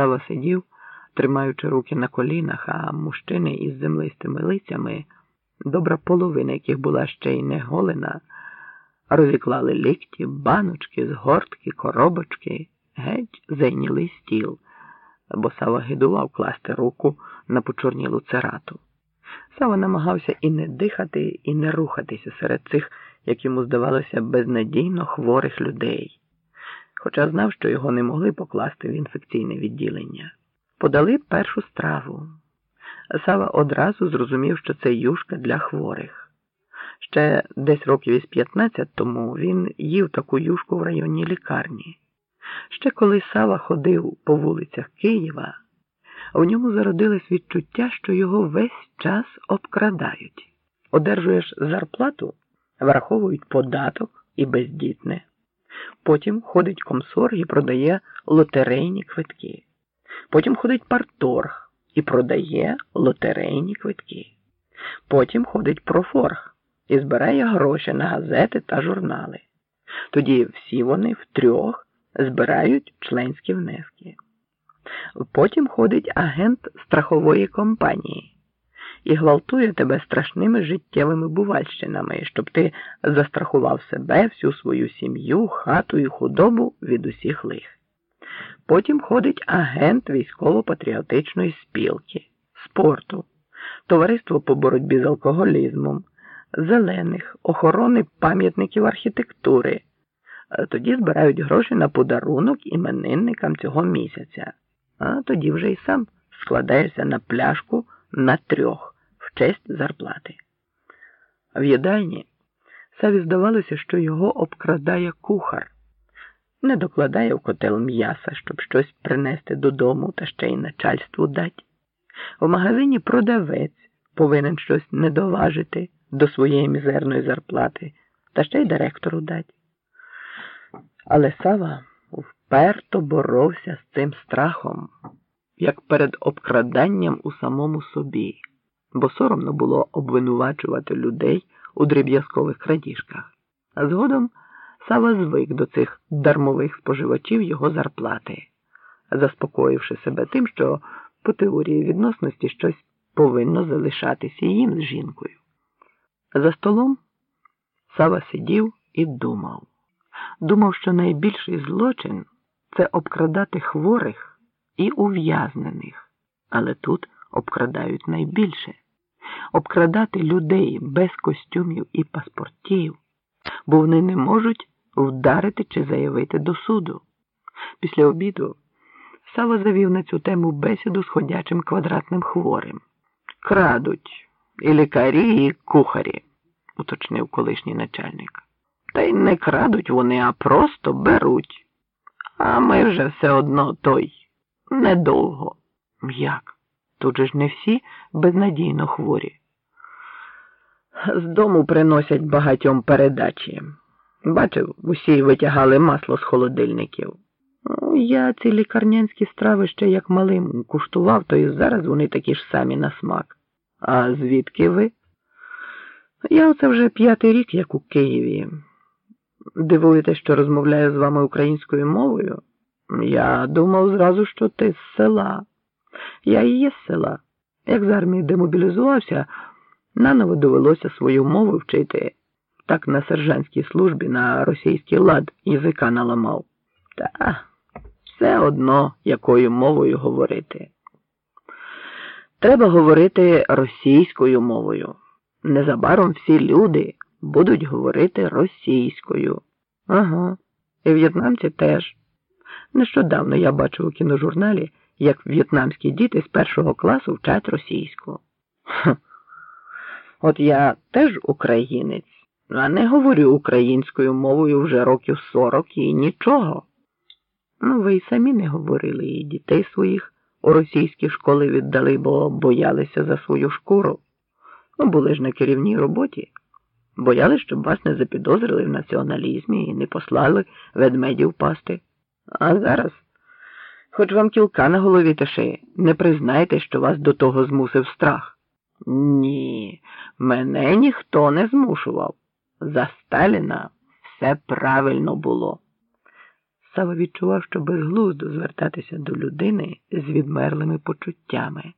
Сава сидів, тримаючи руки на колінах, а мужчини із землистими лицями, добра половина яких була ще й не голена, розіклали лікті, баночки, згортки, коробочки, геть зайняли стіл, бо Сава гидував класти руку на почорнілу церату. Сава намагався і не дихати, і не рухатися серед цих, як йому здавалося, безнадійно хворих людей, хоча знав, що його не могли покласти в інфекційне відділення. Подали першу страву. Сава одразу зрозумів, що це юшка для хворих. Ще десь років із 15 тому він їв таку юшку в районній лікарні. Ще коли Сава ходив по вулицях Києва, у ньому зародилось відчуття, що його весь час обкрадають. Одержуєш зарплату, враховують податок і бездітне. Потім ходить комсорг і продає лотерейні квитки. Потім ходить парторг і продає лотерейні квитки. Потім ходить профорг і збирає гроші на газети та журнали. Тоді всі вони втрьох збирають членські внески. Потім ходить агент страхової компанії і гвалтує тебе страшними життєвими бувальщинами, щоб ти застрахував себе, всю свою сім'ю, хату і худобу від усіх лих. Потім ходить агент військово-патріотичної спілки, спорту, товариство по боротьбі з алкоголізмом, зелених, охорони пам'ятників архітектури. Тоді збирають гроші на подарунок іменинникам цього місяця, а тоді вже й сам складаєшся на пляшку на трьох честь зарплати. В їдальні Саві здавалося, що його обкрадає кухар не докладає в котел м'яса, щоб щось принести додому та ще й начальству дать. В магазині продавець повинен щось не доважити до своєї мізерної зарплати та ще й директору дать. Але Сава вперто боровся з цим страхом, як перед обкраданням у самому собі, бо соромно було обвинувачувати людей у дріб'язкових крадіжках. А згодом Сава звик до цих дармових споживачів його зарплати, заспокоївши себе тим, що по теорії відносності щось повинно залишатися їм з жінкою. За столом Сава сидів і думав. Думав, що найбільший злочин це обкрадати хворих і ув'язнених, але тут обкрадають найбільше обкрадати людей без костюмів і паспортів, бо вони не можуть вдарити чи заявити до суду. Після обіду Сава завів на цю тему бесіду з ходячим квадратним хворим. Крадуть і лікарі, і кухарі, уточнив колишній начальник. Та й не крадуть вони, а просто беруть. А ми вже все одно той недовго. Як? Тут же ж не всі безнадійно хворі. З дому приносять багатьом передачі. Бачив, усі витягали масло з холодильників. Ну, я ці лікарнянські страви ще як малим куштував, то і зараз вони такі ж самі на смак. А звідки ви? Я оце вже п'ятий рік, як у Києві. Дивуєте, що розмовляю з вами українською мовою? Я думав зразу, що ти з села. Я і є з села. Як з армії демобілізувався, наново довелося свою мову вчити так на сержантській службі на російський лад язика наламав. Та все одно якою мовою говорити. Треба говорити російською мовою. Незабаром всі люди будуть говорити російською. Ага, і в'єтнамці теж. Нещодавно я бачив у кіножурналі, як в'єтнамські діти з першого класу вчать російську. От я теж українець а не говорю українською мовою вже років сорок і нічого. Ну, ви й самі не говорили, і дітей своїх у російські школи віддали, бо боялися за свою шкуру. Ну, були ж на керівній роботі. Боялися, щоб вас не запідозрили в націоналізмі і не послали ведмедів пасти. А зараз, хоч вам кілка на голові та шиї, не признайте, що вас до того змусив страх. Ні, мене ніхто не змушував. За Сталіна все правильно було. Сава відчував, що безглуздо звертатися до людини з відмерлими почуттями.